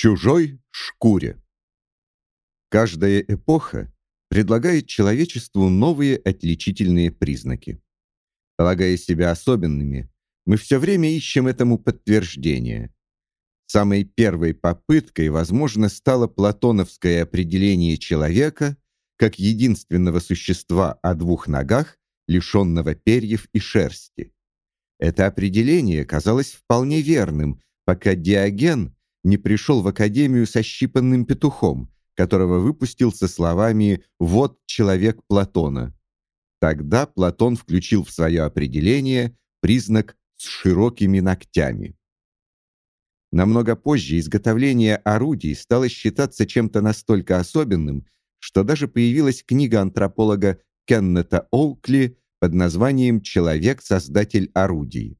чужой шкуре. Каждая эпоха предлагает человечеству новые отличительные признаки. Полагая себя особенными, мы все время ищем этому подтверждение. Самой первой попыткой, возможно, стало платоновское определение человека как единственного существа о двух ногах, лишенного перьев и шерсти. Это определение казалось вполне верным, пока Диоген не пришел в академию со щипанным петухом, которого выпустил со словами «Вот человек Платона». Тогда Платон включил в свое определение признак с широкими ногтями. Намного позже изготовление орудий стало считаться чем-то настолько особенным, что даже появилась книга антрополога Кеннета Оукли под названием «Человек-создатель орудий».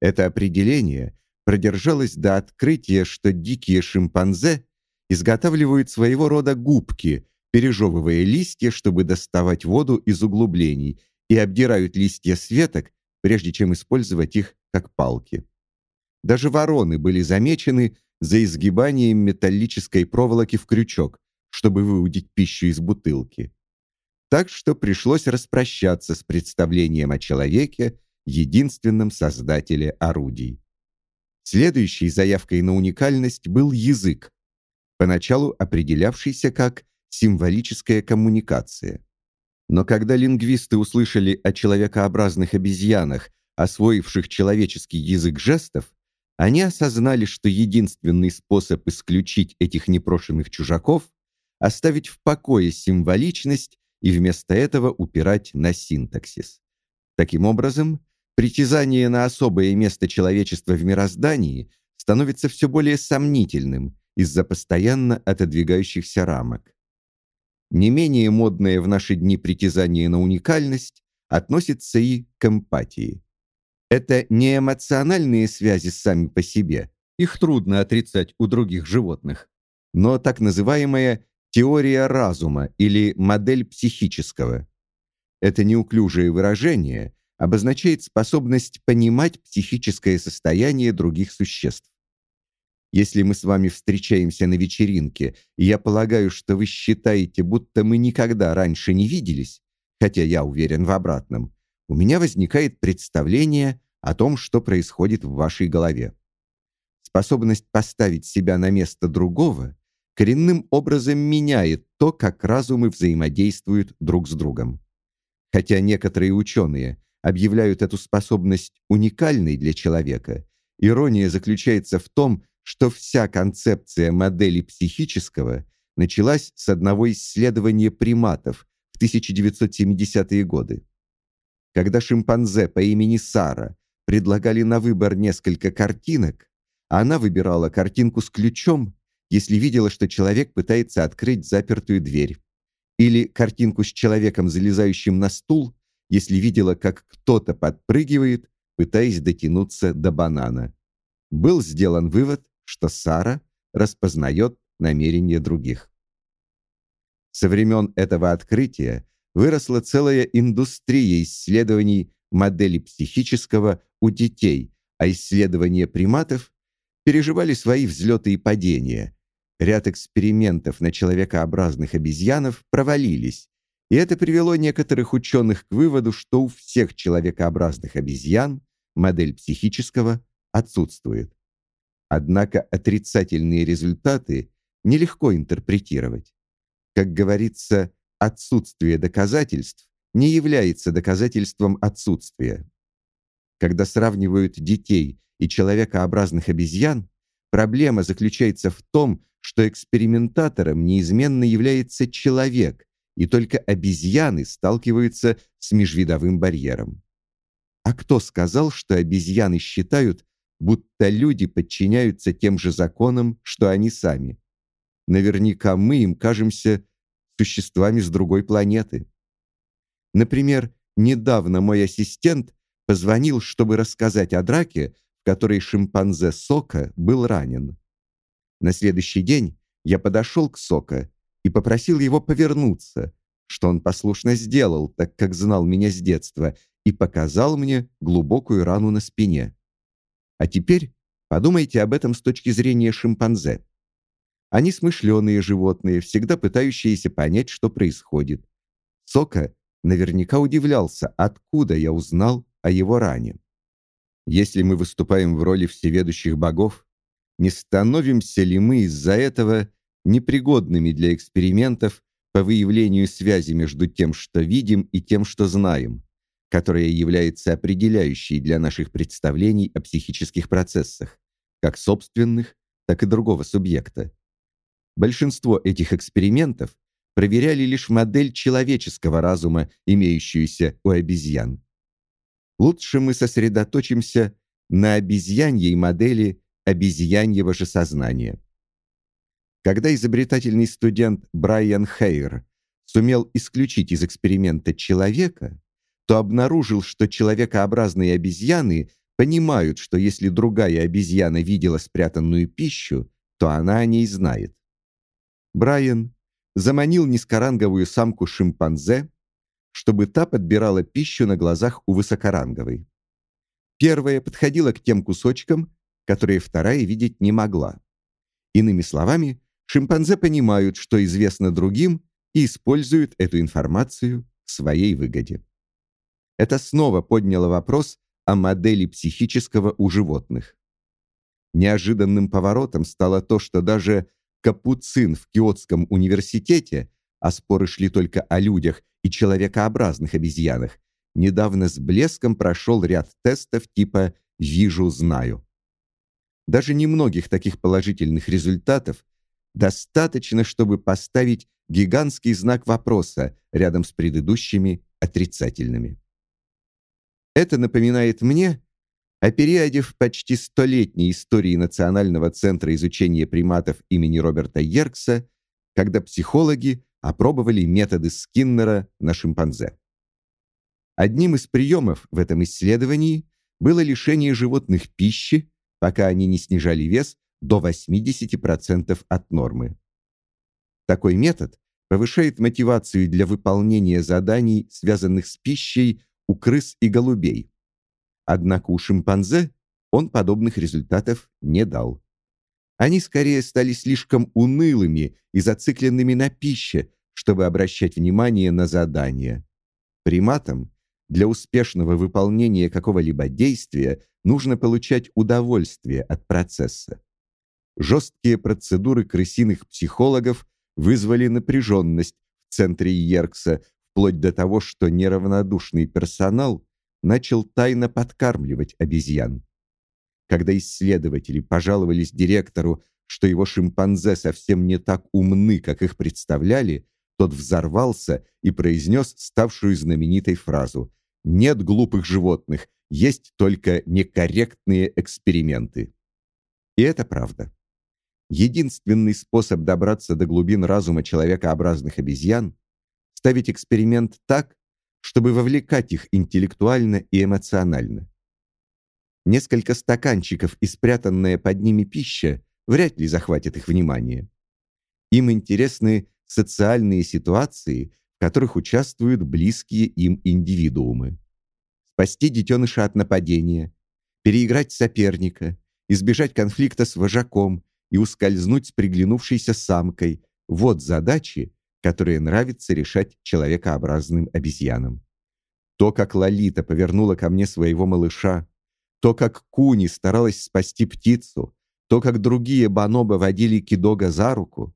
Это определение продержалось до открытия, что дикие шимпанзе изготавливают своего рода губки, пережевывая листья, чтобы доставать воду из углублений, и обдирают листья с веток, прежде чем использовать их как палки. Даже вороны были замечены за изгибанием металлической проволоки в крючок, чтобы выудить пищу из бутылки. Так что пришлось распрощаться с представлением о человеке, единственном создателе орудий. Следующей заявкой на уникальность был язык, поначалу определявшийся как символическая коммуникация. Но когда лингвисты услышали о человекообразных обезьянах, освоивших человеческий язык жестов, они осознали, что единственный способ исключить этих непрошенных чужаков – оставить в покое символичность и вместо этого упирать на синтаксис. Таким образом, притязание на особое место человечества в мироздании становится все более сомнительным из-за постоянно отодвигающихся рамок. Не менее модное в наши дни притязание на уникальность относится и к эмпатии. Это не эмоциональные связи сами по себе, их трудно отрицать у других животных, но так называемая теория разума или модель психического. Это неуклюжее выражение обозначает способность понимать психическое состояние других существ. Если мы с вами встречаемся на вечеринке, и я полагаю, что вы считаете, будто мы никогда раньше не виделись, хотя я уверен в обратном, у меня возникает представление о том, что происходит в вашей голове. Способность поставить себя на место другого коренным образом меняет то, как разумы взаимодействуют друг с другом. Хотя некоторые ученые объявляют эту способность уникальной для человека, ирония заключается в том, что вся концепция модели психического началась с одного исследования приматов в 1970-е годы. Когда шимпанзе по имени Сара предлагали на выбор несколько картинок, она выбирала картинку с ключом, если видела, что человек пытается открыть запертую дверь, или картинку с человеком, залезающим на стул, если видела, как кто-то подпрыгивает, пытаясь дотянуться до банана. Был сделан вывод, что Сара распознает намерения других. Со времен этого открытия выросла целая индустрия исследований модели психического у детей, а исследования приматов переживали свои взлеты и падения. Ряд экспериментов на человекообразных обезьянах провалились, и это привело некоторых ученых к выводу, что у всех человекообразных обезьян модель психического отсутствует. Однако отрицательные результаты нелегко интерпретировать. Как говорится, отсутствие доказательств не является доказательством отсутствия. Когда сравнивают детей и человекообразных обезьян, проблема заключается в том, что экспериментатором неизменно является человек, и только обезьяны сталкиваются с межвидовым барьером. А кто сказал, что обезьяны считают, будто люди подчиняются тем же законам, что они сами? Наверняка мы им кажемся существами с другой планеты. Например, недавно мой ассистент позвонил, чтобы рассказать о драке, в которой шимпанзе Сока был ранен. На следующий день я подошел к Сока и попросил его повернуться, что он послушно сделал, так как знал меня с детства, и показал мне глубокую рану на спине. А теперь подумайте об этом с точки зрения шимпанзе. Они смышленые животные, всегда пытающиеся понять, что происходит. Сока наверняка удивлялся, откуда я узнал о его ране. Если мы выступаем в роли всеведущих богов, не становимся ли мы из-за этого непригодными для экспериментов по выявлению связи между тем, что видим, и тем, что знаем, которая является определяющей для наших представлений о психических процессах, как собственных, так и другого субъекта. Большинство этих экспериментов проверяли лишь модель человеческого разума, имеющуюся у обезьян. Лучше мы сосредоточимся на обезьяньей модели обезьяньего же сознания. Когда изобретательный студент Брайан Хейр сумел исключить из эксперимента человека, то обнаружил, что человекообразные обезьяны понимают, что если другая обезьяна видела спрятанную пищу, то она о ней знает. Брайан заманил низкоранговую самку шимпанзе, чтобы та подбирала пищу на глазах у высокоранговой. Первая подходила к тем кусочкам, которые вторая видеть не могла. Иными словами, шимпанзе понимают, что известно другим, и используют эту информацию в своей выгоде. Это снова подняло вопрос о модели психического у животных. Неожиданным поворотом стало то, что даже Капуцин в Киотском университете, а споры шли только о людях и человекообразных обезьянах, недавно с блеском прошел ряд тестов типа «вижу, знаю». Даже немногих таких положительных результатов достаточно, чтобы поставить гигантский знак вопроса рядом с предыдущими отрицательными. Это напоминает мне о периоде в почти столетней истории Национального центра изучения приматов имени Роберта Йеркса, когда психологи опробовали методы Скиннера на шимпанзе. Одним из приемов в этом исследовании было лишение животных пищи пока они не снижали вес до 80% от нормы. Такой метод повышает мотивацию для выполнения заданий, связанных с пищей у крыс и голубей. Однако у шимпанзе он подобных результатов не дал. Они скорее стали слишком унылыми и зацикленными на пище, чтобы обращать внимание на задания. Приматам для успешного выполнения какого-либо действия нужно получать удовольствие от процесса. Жесткие процедуры крысиных психологов вызвали напряженность в центре Йеркса, вплоть до того, что неравнодушный персонал начал тайно подкармливать обезьян. Когда исследователи пожаловались директору, что его шимпанзе совсем не так умны, как их представляли, тот взорвался и произнес ставшую знаменитой фразу «Нет глупых животных, есть только некорректные эксперименты. И это правда. Единственный способ добраться до глубин разума человекообразных обезьян — ставить эксперимент так, чтобы вовлекать их интеллектуально и эмоционально. Несколько стаканчиков и спрятанная под ними пища вряд ли захватит их внимание. Им интересны социальные ситуации, в которых участвуют близкие им индивидуумы спасти детеныша от нападения, переиграть соперника, избежать конфликта с вожаком и ускользнуть с приглянувшейся самкой. Вот задачи, которые нравится решать человекообразным обезьянам. То, как Лолита повернула ко мне своего малыша, то, как Куни старалась спасти птицу, то, как другие бонобо водили кидога за руку,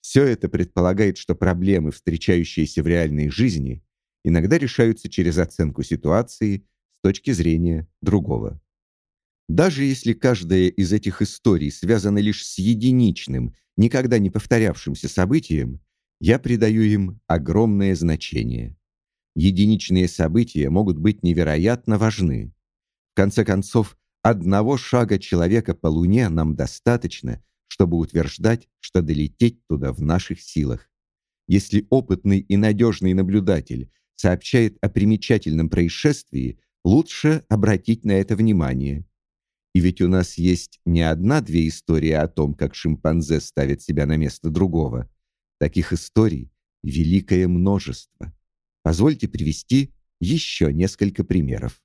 все это предполагает, что проблемы, встречающиеся в реальной жизни, иногда решаются через оценку ситуации с точки зрения другого. Даже если каждая из этих историй связана лишь с единичным, никогда не повторявшимся событием, я придаю им огромное значение. Единичные события могут быть невероятно важны. В конце концов, одного шага человека по Луне нам достаточно, чтобы утверждать, что долететь туда в наших силах. Если опытный и надежный наблюдатель сообщает о примечательном происшествии, лучше обратить на это внимание. И ведь у нас есть не одна-две истории о том, как шимпанзе ставит себя на место другого. Таких историй великое множество. Позвольте привести еще несколько примеров.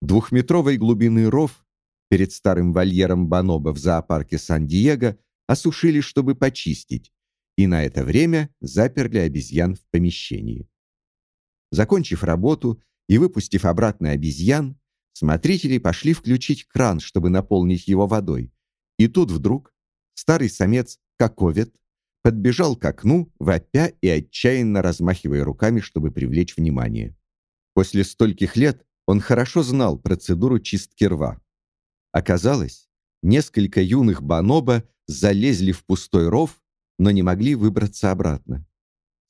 Двухметровой глубины ров перед старым вольером бонобо в зоопарке Сан-Диего осушили, чтобы почистить, и на это время заперли обезьян в помещении. Закончив работу и выпустив обратно обезьян, смотрители пошли включить кран, чтобы наполнить его водой. И тут вдруг старый самец Каковет подбежал к окну, вопя и отчаянно размахивая руками, чтобы привлечь внимание. После стольких лет он хорошо знал процедуру чистки рва. Оказалось, несколько юных бонобо залезли в пустой ров, но не могли выбраться обратно.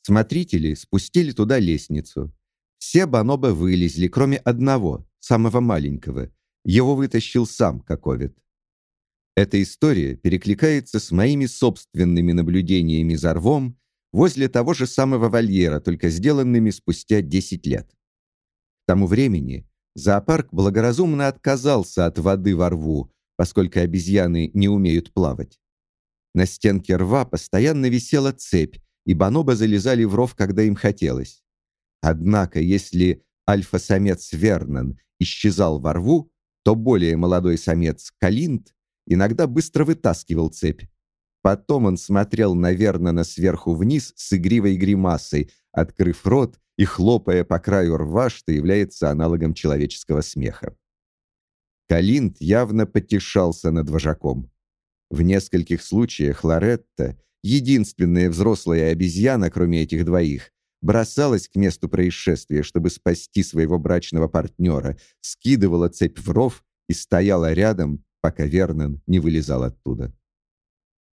Смотрители спустили туда лестницу. Все бонобо вылезли, кроме одного, самого маленького. Его вытащил сам Каковит. Эта история перекликается с моими собственными наблюдениями за рвом возле того же самого вольера, только сделанными спустя 10 лет. К тому времени зоопарк благоразумно отказался от воды во рву, поскольку обезьяны не умеют плавать. На стенке рва постоянно висела цепь, и бонобо залезали в ров, когда им хотелось. Однако, если альфа-самец Вернон исчезал во рву, то более молодой самец Калинт иногда быстро вытаскивал цепь. Потом он смотрел на Вернона сверху вниз с игривой гримасой, открыв рот и хлопая по краю рва, что является аналогом человеческого смеха. Калинт явно потешался над вожаком. В нескольких случаях Лоретта, единственная взрослая обезьяна, кроме этих двоих, бросалась к месту происшествия, чтобы спасти своего брачного партнера, скидывала цепь в ров и стояла рядом, пока Вернон не вылезал оттуда.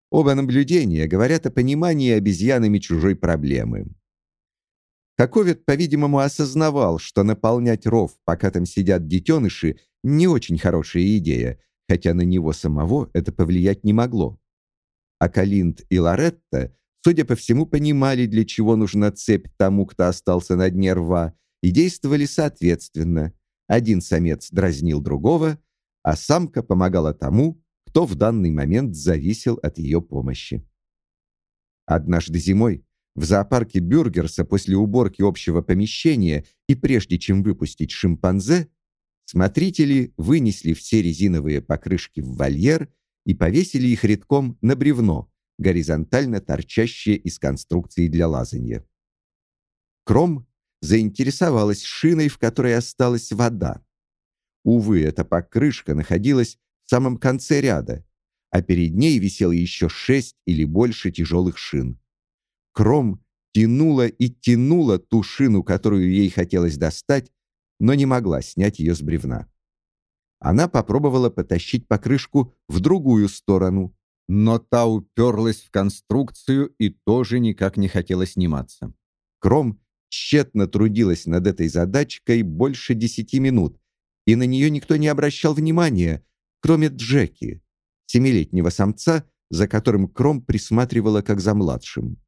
Оба наблюдения говорят о понимании обезьянами чужой проблемы. Таковет, по-видимому, осознавал, что наполнять ров, пока там сидят детеныши, не очень хорошая идея, хотя на него самого это повлиять не могло. А Калинт и Лоретта, судя по всему, понимали, для чего нужна цепь тому, кто остался на дне рва, и действовали соответственно. Один самец дразнил другого, а самка помогала тому, кто в данный момент зависел от ее помощи. Однажды зимой в зоопарке Бюргерса после уборки общего помещения и прежде чем выпустить шимпанзе, смотрители вынесли все резиновые покрышки в вольер и повесили их редком на бревно, горизонтально торчащее из конструкции для лазанья. Кром заинтересовалась шиной, в которой осталась вода. Увы, эта покрышка находилась в самом конце ряда, а перед ней висело еще шесть или больше тяжелых шин. Кром тянула и тянула ту шину, которую ей хотелось достать, но не могла снять ее с бревна. Она попробовала потащить покрышку в другую сторону, но та уперлась в конструкцию и тоже никак не хотела сниматься. Кром тщетно трудилась над этой задачкой больше десяти минут, и на нее никто не обращал внимания, кроме Джеки, семилетнего самца, за которым Кром присматривала как за младшим.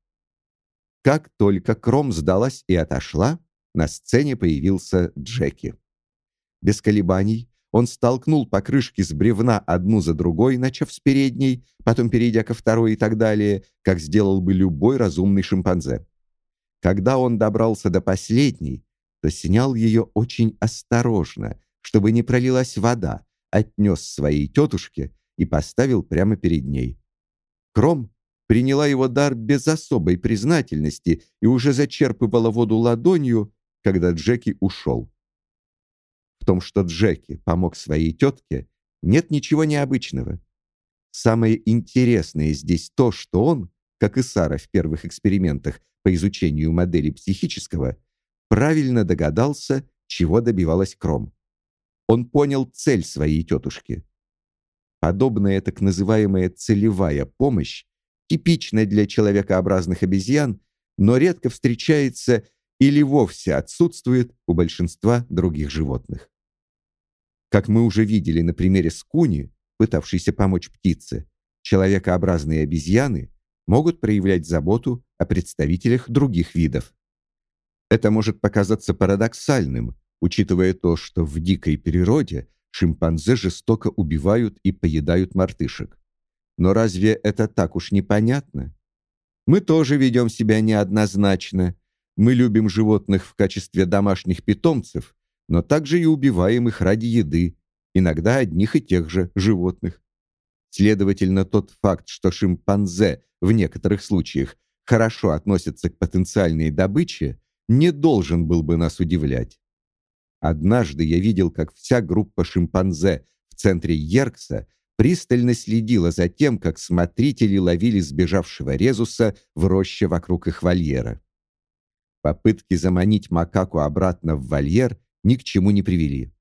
Как только Кром сдалась и отошла, на сцене появился Джеки. Без колебаний он столкнул покрышки с бревна одну за другой, начав с передней, потом перейдя ко второй и так далее, как сделал бы любой разумный шимпанзе. Когда он добрался до последней, то снял ее очень осторожно, чтобы не пролилась вода, отнес своей тетушке и поставил прямо перед ней. Кром приняла его дар без особой признательности и уже зачерпывала воду ладонью, когда Джеки ушел. Том, что Джеки помог своей тетке, нет ничего необычного. Самое интересное здесь то, что он, как и Сара в первых экспериментах по изучению модели психического, правильно догадался, чего добивалась Кром. Он понял цель своей тетушки. Подобная так называемая целевая помощь типичная для человекообразных обезьян, но редко встречается или вовсе отсутствует у большинства других животных. Как мы уже видели на примере скуни, пытавшейся помочь птице, человекообразные обезьяны могут проявлять заботу о представителях других видов. Это может показаться парадоксальным, учитывая то, что в дикой природе шимпанзе жестоко убивают и поедают мартышек. Но разве это так уж непонятно? Мы тоже ведем себя неоднозначно. Мы любим животных в качестве домашних питомцев, но также и убиваем их ради еды, иногда одних и тех же животных. Следовательно, тот факт, что шимпанзе в некоторых случаях хорошо относятся к потенциальной добыче, не должен был бы нас удивлять. Однажды я видел, как вся группа шимпанзе в центре Йеркса пристально следила за тем, как смотрители ловили сбежавшего резуса в роще вокруг их вольера. Попытки заманить макаку обратно в вольер ни к чему не привели.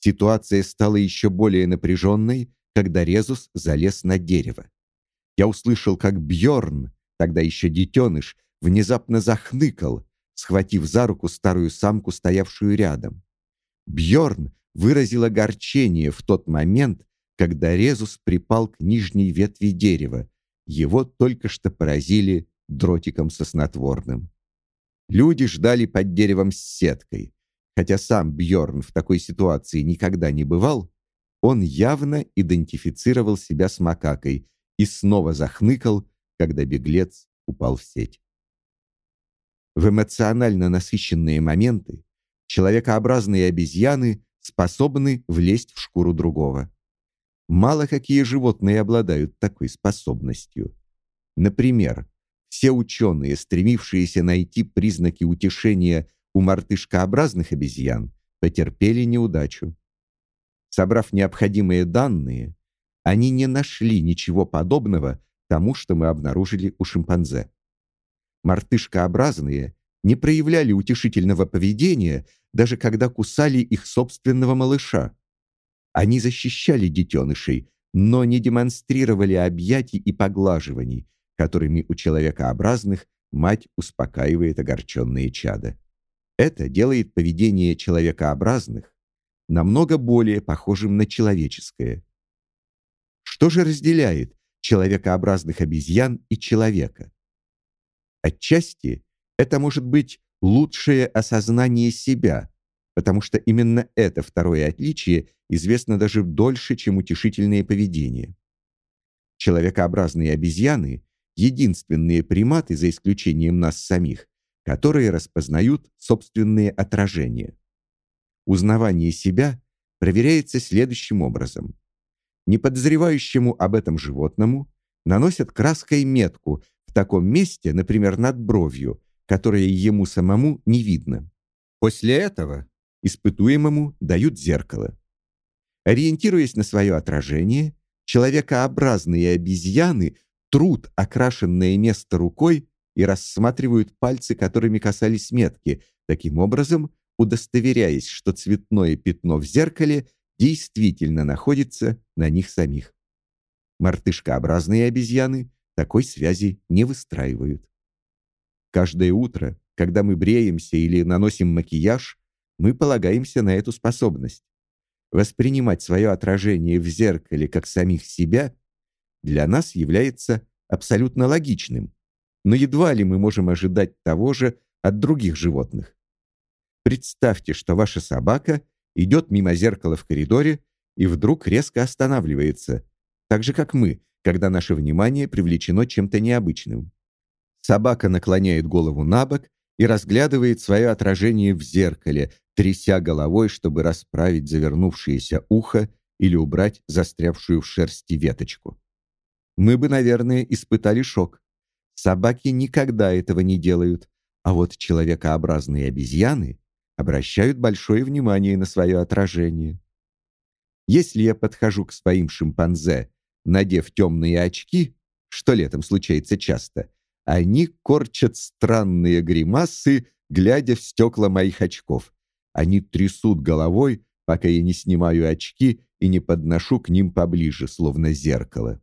Ситуация стала еще более напряженной, когда резус залез на дерево. Я услышал, как Бьорн, тогда еще детеныш, внезапно захныкал, схватив за руку старую самку, стоявшую рядом. Бьорн выразил огорчение в тот момент, когда резус припал к нижней ветви дерева. Его только что поразили дротиком со снотворным. Люди ждали под деревом с сеткой. Хотя сам Бьорн в такой ситуации никогда не бывал, он явно идентифицировал себя с макакой и снова захныкал, когда беглец упал в сеть. В эмоционально насыщенные моменты человекообразные обезьяны способны влезть в шкуру другого. Мало какие животные обладают такой способностью. Например, все ученые, стремившиеся найти признаки утешения у мартышкообразных обезьян, потерпели неудачу. Собрав необходимые данные, они не нашли ничего подобного тому, что мы обнаружили у шимпанзе. Мартышкообразные не проявляли утешительного поведения, даже когда кусали их собственного малыша. Они защищали детенышей, но не демонстрировали объятий и поглаживаний, которыми у человекообразных мать успокаивает огорченные чада. Это делает поведение человекообразных намного более похожим на человеческое. Что же разделяет человекообразных обезьян и человека? Отчасти это может быть лучшее осознание себя, потому что именно это второе отличие известно даже дольше, чем утешительное поведение. Человекообразные обезьяны единственные приматы за исключением нас самих, которые распознают собственные отражения. Узнавание себя проверяется следующим образом. Неподозревающему об этом животному наносят краской метку в таком месте, например, над бровью, которое ему самому не видно. После этого испытуемому дают зеркало. Ориентируясь на свое отражение, человекообразные обезьяны трут окрашенное место рукой и рассматривают пальцы, которыми касались метки, таким образом удостоверяясь, что цветное пятно в зеркале действительно находится на них самих. Мартышкообразные обезьяны такой связи не выстраивают. Каждое утро, когда мы бреемся или наносим макияж, мы полагаемся на эту способность. Воспринимать свое отражение в зеркале как самих себя для нас является абсолютно логичным, но едва ли мы можем ожидать того же от других животных. Представьте, что ваша собака идет мимо зеркала в коридоре и вдруг резко останавливается, так же как мы, когда наше внимание привлечено чем-то необычным. Собака наклоняет голову на бок и разглядывает свое отражение в зеркале, тряся головой, чтобы расправить завернувшееся ухо или убрать застрявшую в шерсти веточку. Мы бы, наверное, испытали шок. Собаки никогда этого не делают, а вот человекообразные обезьяны обращают большое внимание на свое отражение. Если я подхожу к своим шимпанзе, надев темные очки, что летом случается часто, они корчат странные гримасы, глядя в стекла моих очков. Они трясут головой, пока я не снимаю очки и не подношу к ним поближе, словно зеркало.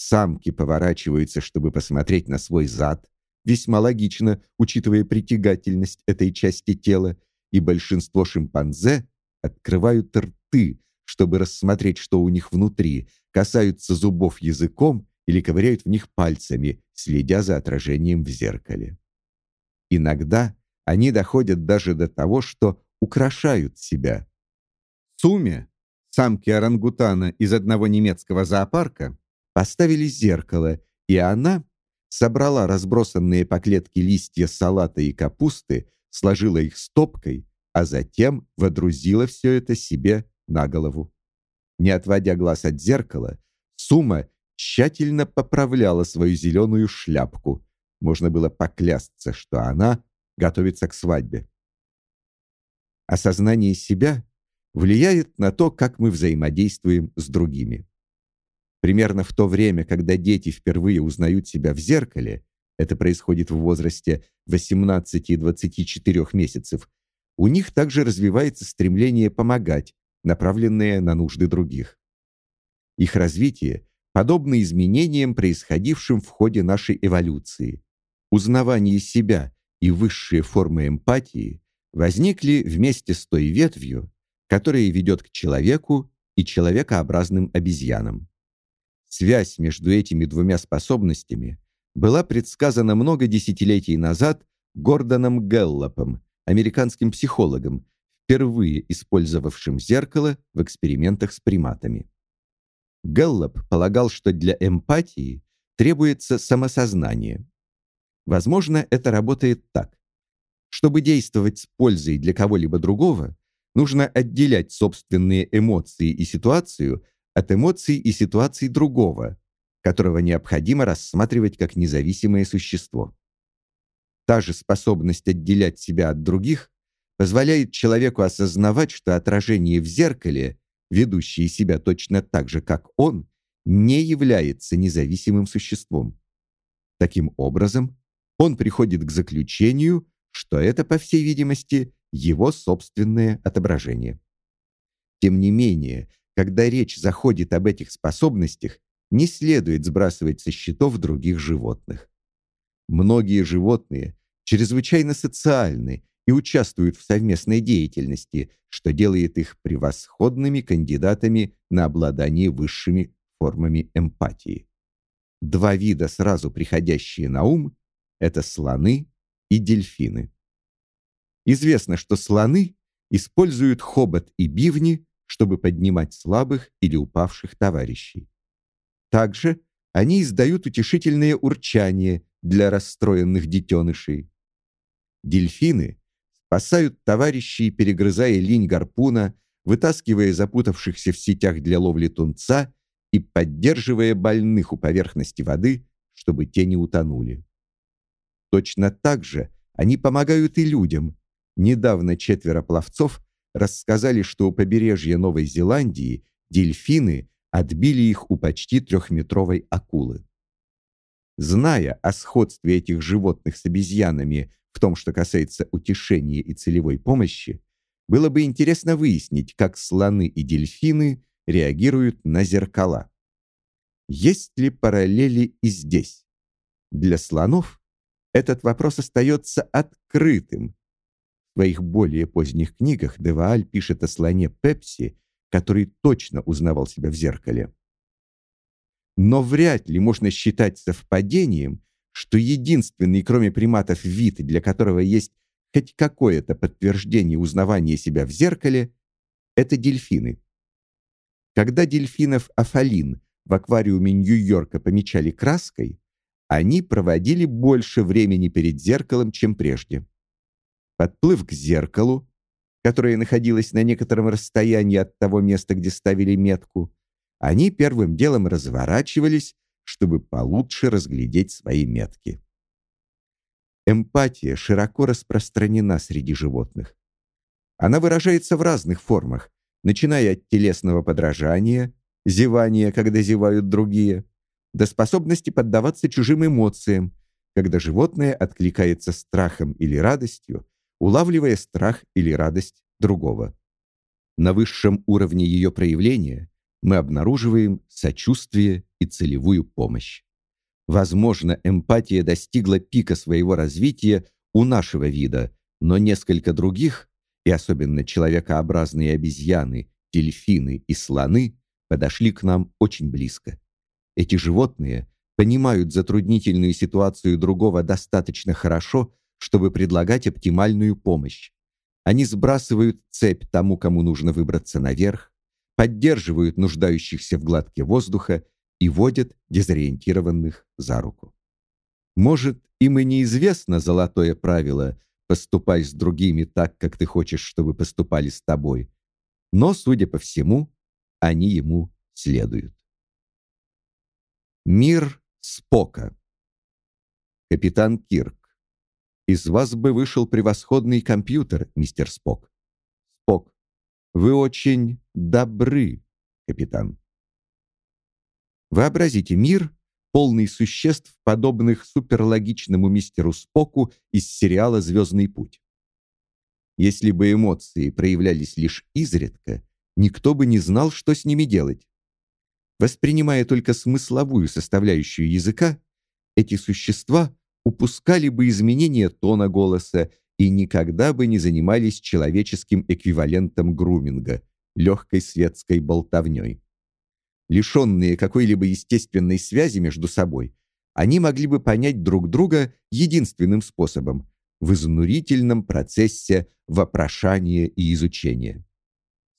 Самки поворачиваются, чтобы посмотреть на свой зад, весьма логично, учитывая притягательность этой части тела, и большинство шимпанзе открывают рты, чтобы рассмотреть, что у них внутри, касаются зубов языком или ковыряют в них пальцами, следя за отражением в зеркале. Иногда они доходят даже до того, что украшают себя. Суме, самке орангутана из одного немецкого зоопарка, поставили зеркало, и она собрала разбросанные по клетке листья салата и капусты, сложила их стопкой, а затем водрузила все это себе на голову. Не отводя глаз от зеркала, Сума тщательно поправляла свою зеленую шляпку. Можно было поклясться, что она готовится к свадьбе. Осознание себя влияет на то, как мы взаимодействуем с другими. Примерно в то время, когда дети впервые узнают себя в зеркале, это происходит в возрасте 18-24 месяцев, у них также развивается стремление помогать, направленное на нужды других. Их развитие подобно изменениям, происходившим в ходе нашей эволюции. Узнавание себя и высшие формы эмпатии возникли вместе с той ветвью, которая ведет к человеку и человекообразным обезьянам. Связь между этими двумя способностями была предсказана много десятилетий назад Гордоном Гэллопом, американским психологом, впервые использовавшим зеркало в экспериментах с приматами. Гэллоп полагал, что для эмпатии требуется самосознание. Возможно, это работает так. Чтобы действовать с пользой для кого-либо другого, нужно отделять собственные эмоции и ситуацию от эмоций и ситуаций другого, которого необходимо рассматривать как независимое существо. Та же способность отделять себя от других позволяет человеку осознавать, что отражение в зеркале, ведущее себя точно так же, как он, не является независимым существом. Таким образом, он приходит к заключению, что это, по всей видимости, его собственное отображение. Тем не менее, когда речь заходит об этих способностях, не следует сбрасывать со счетов других животных. Многие животные чрезвычайно социальны и участвуют в совместной деятельности, что делает их превосходными кандидатами на обладание высшими формами эмпатии. Два вида, сразу приходящие на ум, это слоны и дельфины. Известно, что слоны используют хобот и бивни чтобы поднимать слабых или упавших товарищей. Также они издают утешительные урчания для расстроенных детенышей. Дельфины спасают товарищей, перегрызая линь гарпуна, вытаскивая запутавшихся в сетях для ловли тунца и поддерживая больных у поверхности воды, чтобы те не утонули. Точно так же они помогают и людям. Недавно четверо пловцов рассказали, что у побережья Новой Зеландии дельфины отбили их у почти трехметровой акулы. Зная о сходстве этих животных с обезьянами в том, что касается утешения и целевой помощи, было бы интересно выяснить, как слоны и дельфины реагируют на зеркала. Есть ли параллели и здесь? Для слонов этот вопрос остается открытым, своих более поздних книгах Девааль пишет о слоне Пепси, который точно узнавал себя в зеркале. Но вряд ли можно считать совпадением, что единственный, кроме приматов, вид, для которого есть хоть какое-то подтверждение узнавания себя в зеркале, это дельфины. Когда дельфинов афалин в аквариуме Нью-Йорка помечали краской, они проводили больше времени перед зеркалом, чем прежде. Подплыв к зеркалу, которое находилось на некотором расстоянии от того места, где ставили метку, они первым делом разворачивались, чтобы получше разглядеть свои метки. Эмпатия широко распространена среди животных. Она выражается в разных формах, начиная от телесного подражания, зевания, когда зевают другие, до способности поддаваться чужим эмоциям, когда животное откликается страхом или радостью улавливая страх или радость другого. На высшем уровне ее проявления мы обнаруживаем сочувствие и целевую помощь. Возможно, эмпатия достигла пика своего развития у нашего вида, но несколько других, и особенно человекообразные обезьяны, дельфины и слоны, подошли к нам очень близко. Эти животные понимают затруднительную ситуацию другого достаточно хорошо, чтобы предлагать оптимальную помощь. Они сбрасывают цепь тому, кому нужно выбраться наверх, поддерживают нуждающихся в гладке воздуха и водят дезориентированных за руку. Может, им и неизвестно золотое правило «поступай с другими так, как ты хочешь, чтобы поступали с тобой», но, судя по всему, они ему следуют. Мир Спока. Капитан Кирк. Из вас бы вышел превосходный компьютер, мистер Спок. Спок. Вы очень добры, капитан. Вообразите мир, полный существ, подобных суперлогичному мистеру Споку из сериала Звездный путь. Если бы эмоции проявлялись лишь изредка, никто бы не знал, что с ними делать. Воспринимая только смысловую составляющую языка, эти существа упускали бы изменения тона голоса и никогда бы не занимались человеческим эквивалентом груминга, легкой светской болтовней. Лишенные какой-либо естественной связи между собой, они могли бы понять друг друга единственным способом в изнурительном процессе вопрошания и изучения.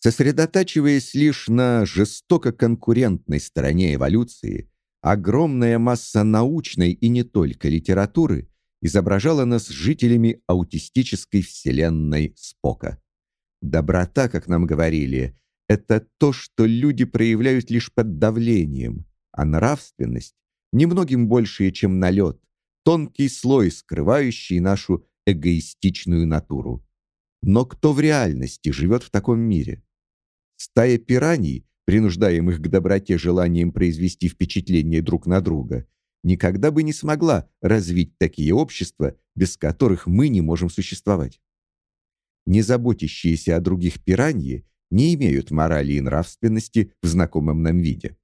Сосредотачиваясь лишь на жестоко конкурентной стороне эволюции, огромная масса научной и не только литературы изображала нас жителями аутистической вселенной Спока. Доброта, как нам говорили, это то, что люди проявляют лишь под давлением, а нравственность немногим большее, чем налет, тонкий слой, скрывающий нашу эгоистичную натуру. Но кто в реальности живет в таком мире? Стая пираний, принуждаемых к доброте желанием произвести впечатление друг на друга, никогда бы не смогла развить такие общества, без которых мы не можем существовать. Не заботящиеся о других пираньи не имеют морали и нравственности в знакомом нам виде.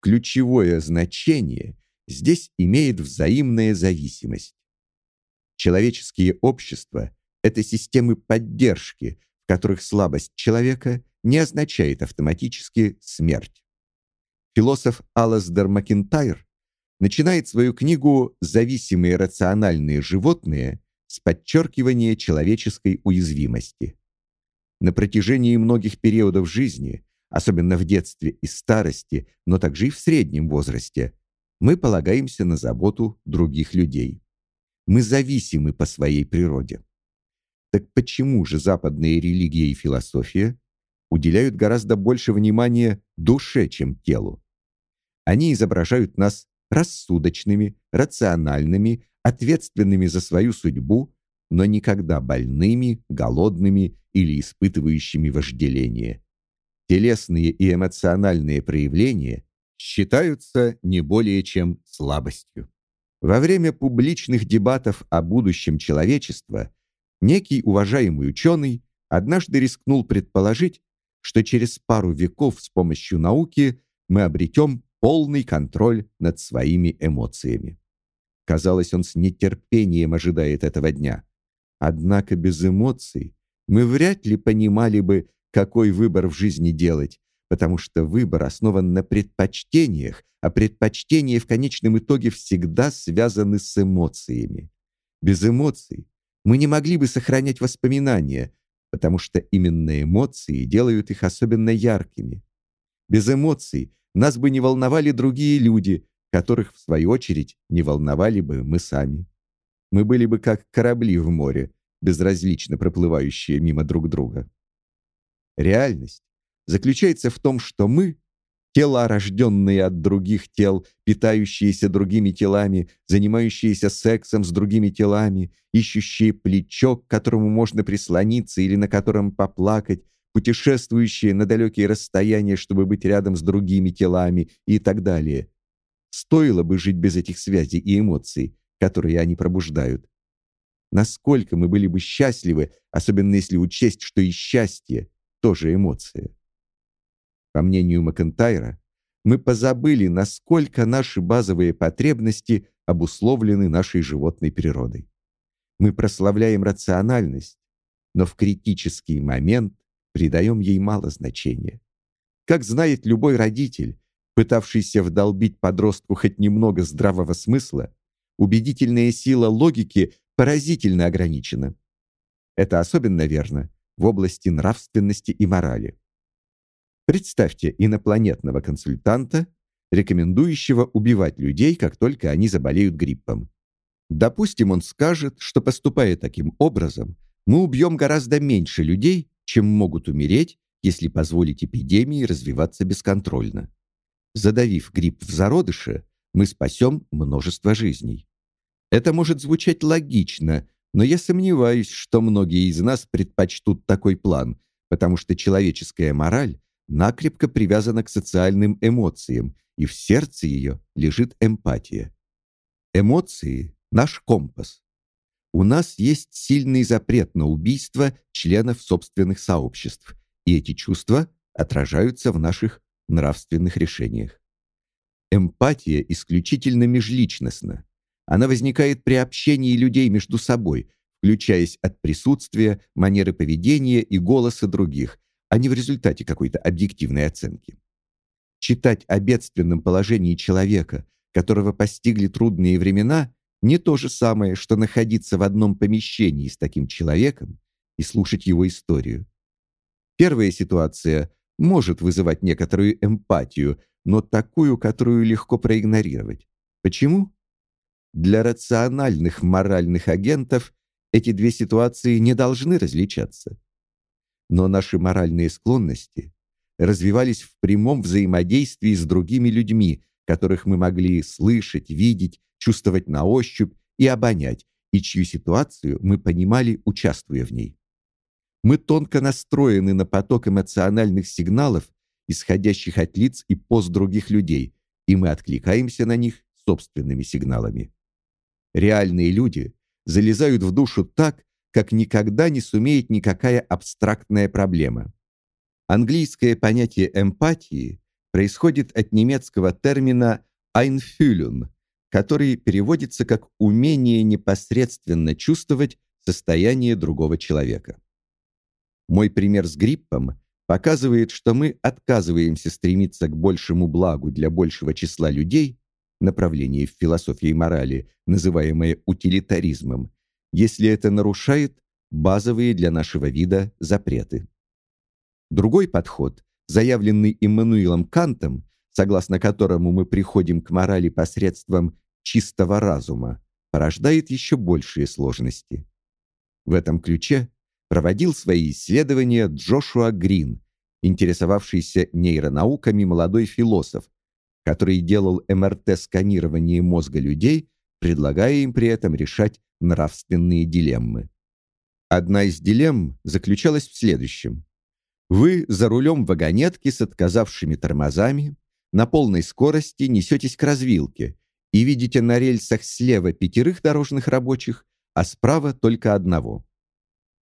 Ключевое значение здесь имеет взаимная зависимость. Человеческие общества это системы поддержки, в которых слабость человека не означает автоматически смерть. Философ Аласдер Макинтайр начинает свою книгу Зависимые рациональные животные с подчеркивания человеческой уязвимости. На протяжении многих периодов жизни, особенно в детстве и старости, но также и в среднем возрасте, мы полагаемся на заботу других людей. Мы зависимы по своей природе. Так почему же западные религии и философия уделяют гораздо больше внимания душе, чем телу? Они изображают нас рассудочными, рациональными, ответственными за свою судьбу, но никогда больными, голодными или испытывающими вожделение. Телесные и эмоциональные проявления считаются не более чем слабостью. Во время публичных дебатов о будущем человечества некий уважаемый ученый однажды рискнул предположить, что через пару веков с помощью науки мы обретем полный контроль над своими эмоциями. Казалось, он с нетерпением ожидает этого дня. Однако без эмоций мы вряд ли понимали бы, какой выбор в жизни делать, потому что выбор основан на предпочтениях, а предпочтения в конечном итоге всегда связаны с эмоциями. Без эмоций мы не могли бы сохранять воспоминания, потому что именно эмоции делают их особенно яркими. Без эмоций нас бы не волновали другие люди, которых в свою очередь не волновали бы мы сами. Мы были бы как корабли в море, безразлично проплывающие мимо друг друга. Реальность заключается в том, что мы тела, рожденные от других тел, питающиеся другими телами, занимающиеся сексом с другими телами, ищущие плечо, к которому можно прислониться или на котором поплакать, путешествующие на далекие расстояния, чтобы быть рядом с другими телами и так далее. Стоило бы жить без этих связей и эмоций, которые они пробуждают. Насколько мы были бы счастливы, особенно если учесть, что и счастье тоже эмоция. По мнению Макентайра, мы позабыли, насколько наши базовые потребности обусловлены нашей животной природой. Мы прославляем рациональность, но в критический момент придаем ей мало значения. Как знает любой родитель, пытавшийся вдолбить подростку хоть немного здравого смысла, убедительная сила логики поразительно ограничена. Это особенно верно в области нравственности и морали. Представьте инопланетного консультанта, рекомендующего убивать людей, как только они заболеют гриппом. Допустим, он скажет, что поступая таким образом, мы убьем гораздо меньше людей, чем могут умереть, если позволить эпидемии развиваться бесконтрольно. Задавив гриб в зародыше, мы спасем множество жизней. Это может звучать логично, но я сомневаюсь, что многие из нас предпочтут такой план, потому что человеческая мораль накрепко привязана к социальным эмоциям, и в сердце ее лежит эмпатия. Эмоции — наш компас. У нас есть сильный запрет на убийство членов собственных сообществ, и эти чувства отражаются в наших нравственных решениях. Эмпатия исключительно межличностна. Она возникает при общении людей между собой, включаясь от присутствия, манеры поведения и голоса других, а не в результате какой-то объективной оценки. Читать о бедственном положении человека, которого постигли трудные времена, не то же самое, что находиться в одном помещении с таким человеком и слушать его историю. Первая ситуация может вызывать некоторую эмпатию, но такую, которую легко проигнорировать. Почему? Для рациональных моральных агентов эти две ситуации не должны различаться. Но наши моральные склонности развивались в прямом взаимодействии с другими людьми, которых мы могли слышать, видеть, чувствовать на ощупь и обонять, и чью ситуацию мы понимали, участвуя в ней. Мы тонко настроены на поток эмоциональных сигналов, исходящих от лиц и поз других людей, и мы откликаемся на них собственными сигналами. Реальные люди залезают в душу так, как никогда не сумеет никакая абстрактная проблема. Английское понятие эмпатии происходит от немецкого термина einfühlen, который переводится как умение непосредственно чувствовать состояние другого человека. Мой пример с гриппом показывает, что мы отказываемся стремиться к большему благу для большего числа людей, направление в философии морали, называемое утилитаризмом, если это нарушает базовые для нашего вида запреты. Другой подход, заявленный Иммануилом Кантом, согласно которому мы приходим к морали посредством чистого разума, порождает еще большие сложности. В этом ключе проводил свои исследования Джошуа Грин, интересовавшийся нейронауками молодой философ, который делал МРТ-сканирование мозга людей, предлагая им при этом решать нравственные дилеммы. Одна из дилемм заключалась в следующем. Вы за рулем вагонетки с отказавшими тормозами на полной скорости несетесь к развилке и видите на рельсах слева пятерых дорожных рабочих, а справа только одного.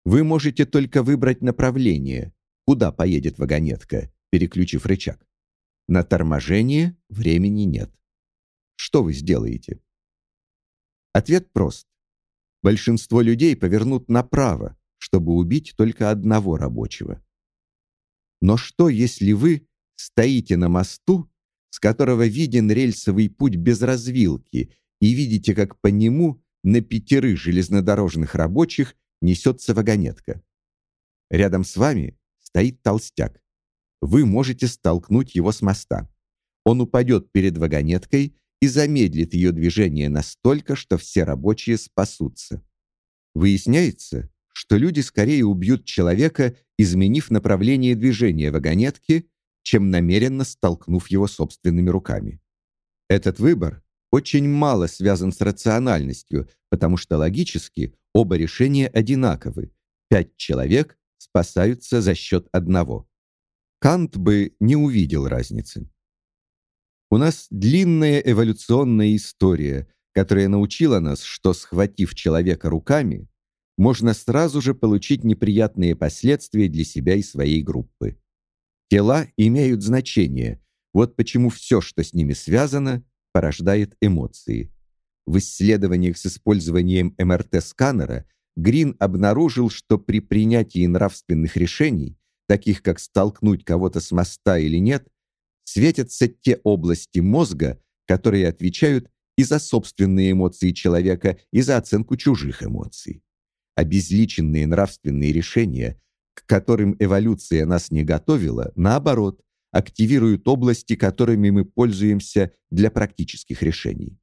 Вы можете только выбрать направление, куда поедет вагонетка, переключив рычаг. На торможение времени нет. Что вы сделаете? Ответ прост. Большинство людей повернут направо, чтобы убить только одного рабочего. Но что, если вы стоите на мосту, с которого виден рельсовый путь без развилки, и видите, как по нему на пятерых железнодорожных рабочих несется вагонетка? Рядом с вами стоит толстяк. Вы можете столкнуть его с моста. Он упадет перед вагонеткой и замедлит ее движение настолько, что все рабочие спасутся. Выясняется, что люди скорее убьют человека, изменив направление движения вагонетки, чем намеренно столкнув его собственными руками. Этот выбор очень мало связан с рациональностью, потому что логически оба решения одинаковы. Пять человек спасаются за счет одного. Кант бы не увидел разницы. У нас длинная эволюционная история, которая научила нас, что схватив человека руками, можно сразу же получить неприятные последствия для себя и своей группы. Тела имеют значение. Вот почему все, что с ними связано, порождает эмоции. В исследованиях с использованием МРТ-сканера Грин обнаружил, что при принятии нравственных решений, таких как столкнуть кого-то с моста или нет, светятся те области мозга, которые отвечают и за собственные эмоции человека, и за оценку чужих эмоций обезличенные нравственные решения, к которым эволюция нас не готовила, наоборот, активируют области, которыми мы пользуемся для практических решений.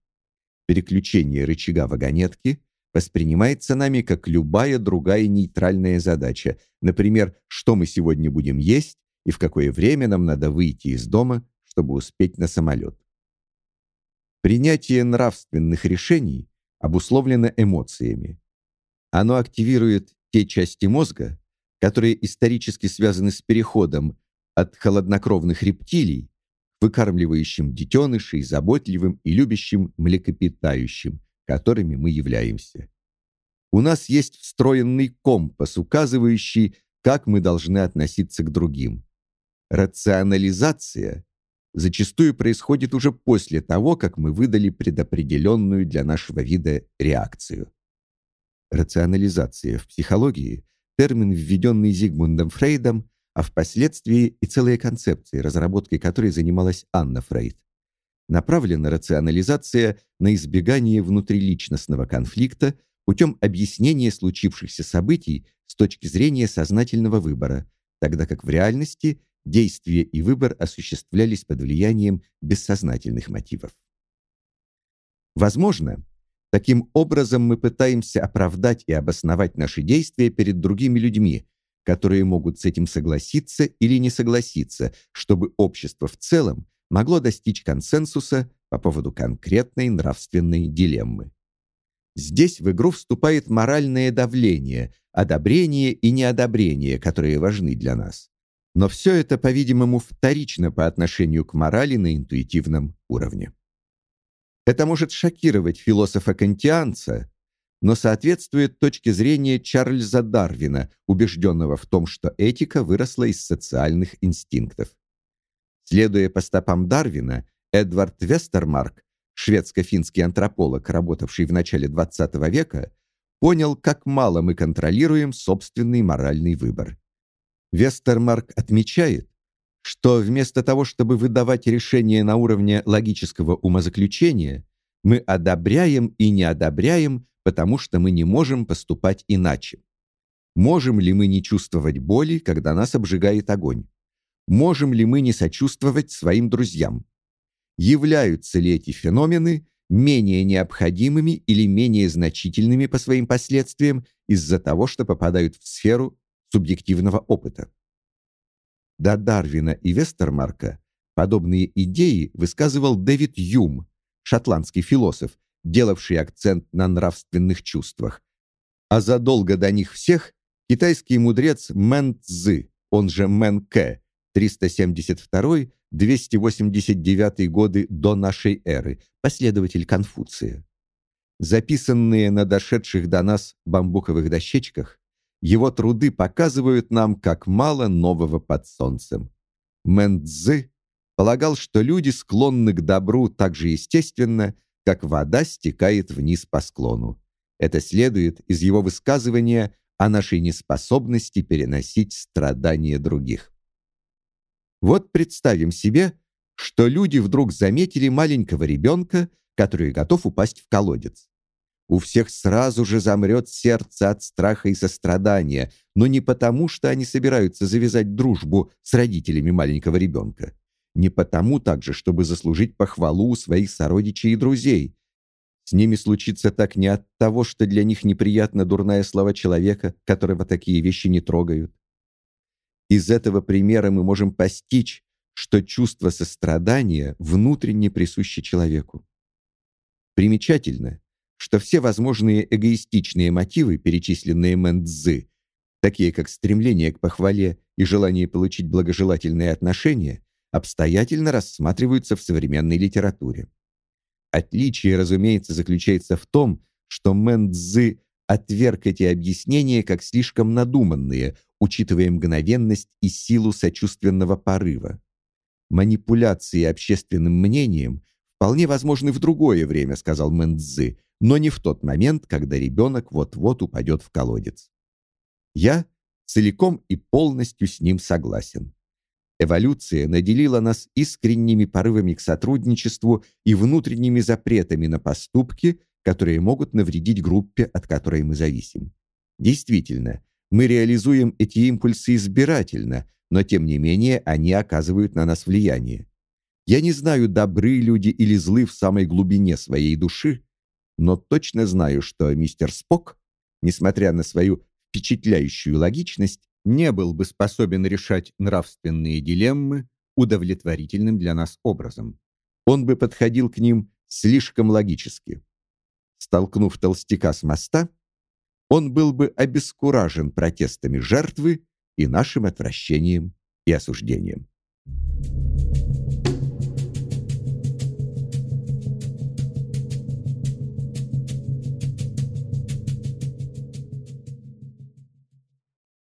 Переключение рычага вагонетки воспринимается нами как любая другая нейтральная задача, например, что мы сегодня будем есть и в какое время нам надо выйти из дома, чтобы успеть на самолет. Принятие нравственных решений обусловлено эмоциями. Оно активирует те части мозга, которые исторически связаны с переходом от холоднокровных рептилий к выкармливающим детенышей, заботливым и любящим млекопитающим, которыми мы являемся. У нас есть встроенный компас, указывающий, как мы должны относиться к другим. Рационализация зачастую происходит уже после того, как мы выдали предопределенную для нашего вида реакцию. Рационализация в психологии – термин, введенный Зигмундом Фрейдом, а впоследствии и целая концепция, разработкой которой занималась Анна Фрейд. Направлена рационализация на избегание внутриличностного конфликта путем объяснения случившихся событий с точки зрения сознательного выбора, тогда как в реальности действия и выбор осуществлялись под влиянием бессознательных мотивов. Возможно, таким образом мы пытаемся оправдать и обосновать наши действия перед другими людьми, которые могут с этим согласиться или не согласиться, чтобы общество в целом могло достичь консенсуса по поводу конкретной нравственной дилеммы. Здесь в игру вступает моральное давление, одобрение и неодобрение, которые важны для нас. Но все это, по-видимому, вторично по отношению к морали на интуитивном уровне. Это может шокировать философа-кантианца, но соответствует точке зрения Чарльза Дарвина, убежденного в том, что этика выросла из социальных инстинктов. Следуя по стопам Дарвина, Эдвард Вестермарк, шведско-финский антрополог, работавший в начале XX века, понял, как мало мы контролируем собственный моральный выбор. Вестермарк отмечает, что вместо того, чтобы выдавать решения на уровне логического умозаключения, мы одобряем и не одобряем, потому что мы не можем поступать иначе. Можем ли мы не чувствовать боли, когда нас обжигает огонь? Можем ли мы не сочувствовать своим друзьям? Являются ли эти феномены менее необходимыми или менее значительными по своим последствиям из-за того, что попадают в сферу субъективного опыта? До Дарвина и Вестермарка подобные идеи высказывал Дэвид Юм, шотландский философ, делавший акцент на нравственных чувствах. А задолго до них всех китайский мудрец Мэн Цзы, он же Мэн Кэ, 372-289 годы до нашей эры, последователь Конфуция. Записанные на дошедших до нас бамбуковых дощечках, его труды показывают нам, как мало нового под солнцем. Мэн Цзы полагал, что люди склонны к добру так же естественно, как вода стекает вниз по склону. Это следует из его высказывания о нашей неспособности переносить страдания других. Вот представим себе, что люди вдруг заметили маленького ребенка, который готов упасть в колодец. У всех сразу же замрет сердце от страха и сострадания, но не потому, что они собираются завязать дружбу с родителями маленького ребенка. Не потому также, чтобы заслужить похвалу у своих сородичей и друзей. С ними случится так не от того, что для них неприятна дурная слава человека, которого такие вещи не трогают. Из этого примера мы можем постичь, что чувство сострадания внутренне присуще человеку. Примечательно, что все возможные эгоистичные мотивы, перечисленные Мэндзы, такие как стремление к похвале и желание получить благожелательные отношения, обстоятельно рассматриваются в современной литературе. Отличие, разумеется, заключается в том, что Мэндзы отверг эти объяснения как слишком надуманные, учитывая мгновенность и силу сочувственного порыва. Манипуляции общественным мнением вполне возможны в другое время, сказал Мэндзы, но не в тот момент, когда ребенок вот-вот упадет в колодец. Я целиком и полностью с ним согласен. Эволюция наделила нас искренними порывами к сотрудничеству и внутренними запретами на поступки, которые могут навредить группе, от которой мы зависим. Действительно, мы реализуем эти импульсы избирательно, но тем не менее они оказывают на нас влияние. Я не знаю, добры люди или злы в самой глубине своей души, но точно знаю, что мистер Спок, несмотря на свою впечатляющую логичность, не был бы способен решать нравственные дилеммы, удовлетворительным для нас образом. Он бы подходил к ним слишком логически. Столкнув толстяка с моста, он был бы обескуражен протестами жертвы и нашим отвращением и осуждением.